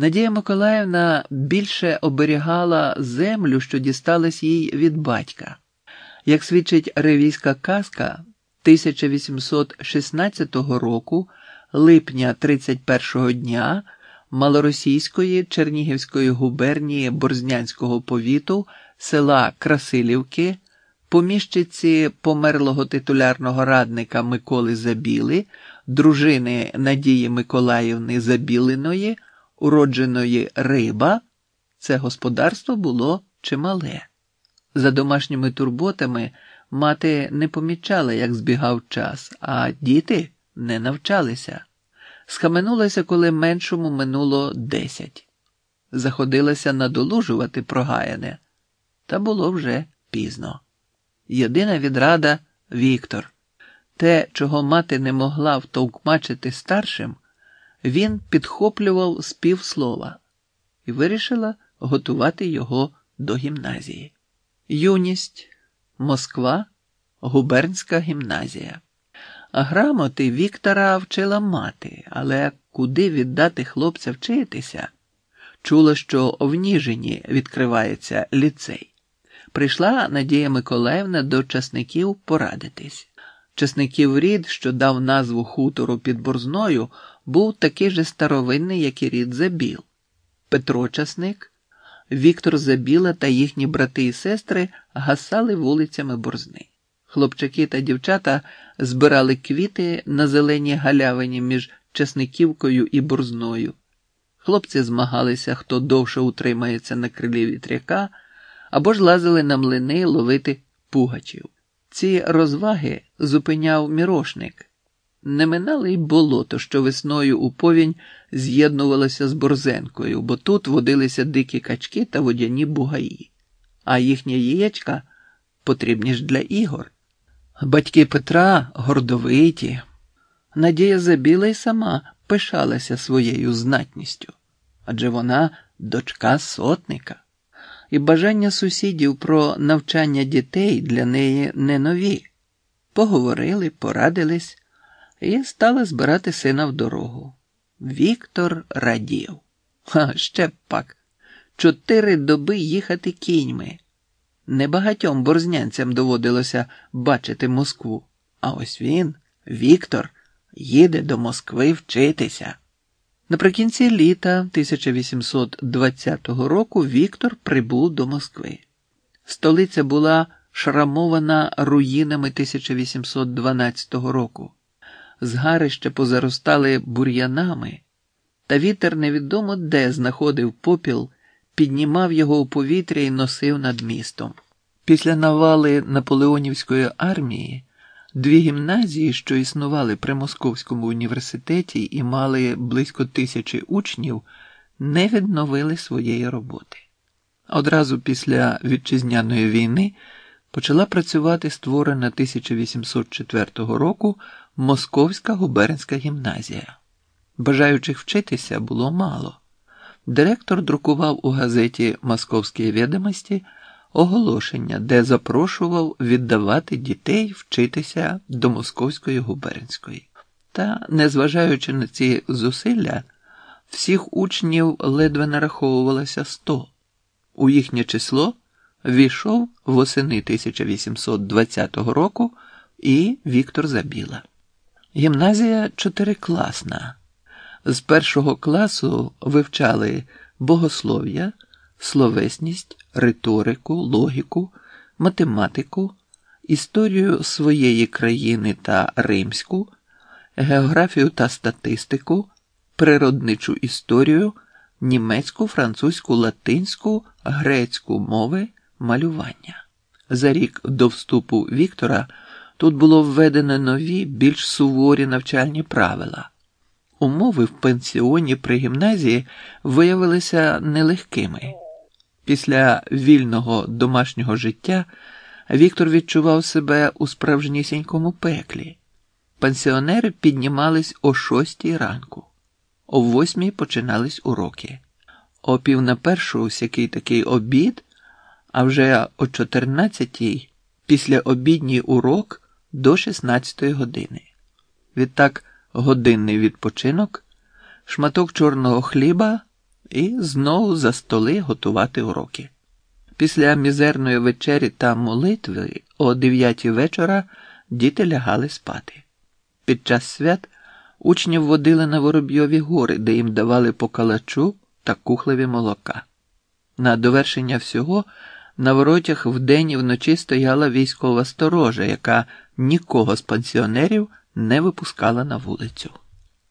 Надія Миколаївна більше оберігала землю, що дісталась їй від батька. Як свідчить ревійська казка 1816 року, липня 31-го дня малоросійської Чернігівської губернії Борзнянського повіту села Красилівки, поміщиці померлого титулярного радника Миколи Забіли, дружини Надії Миколаївни Забілиної, уродженої Риба, це господарство було чимале. За домашніми турботами мати не помічала, як збігав час, а діти не навчалися. Схаменулася, коли меншому минуло десять. Заходилася надолужувати прогаяне, та було вже пізно. Єдина відрада Віктор. Те, чого мати не могла втовкмачити старшим, він підхоплював з півслова і вирішила готувати його до гімназії. Юність, Москва, губернська гімназія. Грамоти Віктора вчила мати, але куди віддати хлопця вчитися? Чула, що в Ніжині відкривається ліцей. Прийшла Надія Миколаївна до часників порадитись. Часників рід, що дав назву хутору під Борзною, був такий же старовинний, як і рід Забіл. Петро Часник, Віктор Забіла та їхні брати і сестри гасали вулицями Борзни. Хлопчаки та дівчата збирали квіти на зеленій галявині між Часниківкою і Борзною. Хлопці змагалися, хто довше утримається на крилі вітряка, або ж лазили на млини ловити пугачів. Ці розваги зупиняв мірошник. Не минали й болото, що весною у повінь з'єднувалося з борзенкою, бо тут водилися дикі качки та водяні бугаї, а їхні яєчка потрібні ж для ігор. Батьки Петра гордовиті. Надія Забіла й сама пишалася своєю знатністю, адже вона дочка сотника, і бажання сусідів про навчання дітей для неї не нові. Поговорили, порадились і стали збирати сина в дорогу. Віктор радів. А ще пак, чотири доби їхати кіньми. Небагатьом борзнянцям доводилося бачити Москву. А ось він, Віктор, їде до Москви вчитися. Наприкінці літа 1820 року Віктор прибув до Москви. Столиця була шрамована руїнами 1812 року. Згарища позаростали бур'янами, та вітер невідомо де знаходив попіл, піднімав його у повітря і носив над містом. Після навали Наполеонівської армії дві гімназії, що існували при Московському університеті і мали близько тисячі учнів, не відновили своєї роботи. Одразу після вітчизняної війни почала працювати створена 1804 року Московська губернська гімназія. Бажаючих вчитися було мало. Директор друкував у газеті Московські відомості оголошення, де запрошував віддавати дітей вчитися до Московської губернської. Та, незважаючи на ці зусилля, всіх учнів ледве нараховувалося сто. У їхнє число війшов восени 1820 року і Віктор Забіла. Гімназія чотирикласна. З першого класу вивчали богослов'я, словесність, риторику, логіку, математику, історію своєї країни та римську, географію та статистику, природничу історію, німецьку, французьку, латинську, грецьку мови, малювання. За рік до вступу Віктора тут було введено нові, більш суворі навчальні правила. Умови в пенсіоні при гімназії виявилися нелегкими. Після вільного домашнього життя Віктор відчував себе у справжнісінькому пеклі. Пенсіонери піднімались о шостій ранку, о восьмій починались уроки, о пів на першу всякий такий обід, а вже о чотирнадцятій після обідній урок до шістнадцятої години. Відтак годинний відпочинок, шматок чорного хліба і знову за столи готувати уроки. Після мізерної вечері та молитви о дев'ятій вечора діти лягали спати. Під час свят учнів водили на Воробйові гори, де їм давали по калачу та кухлеві молока. На довершення всього на воротях вдень і вночі стояла військова сторожа, яка нікого з пансіонерів не випускала на вулицю.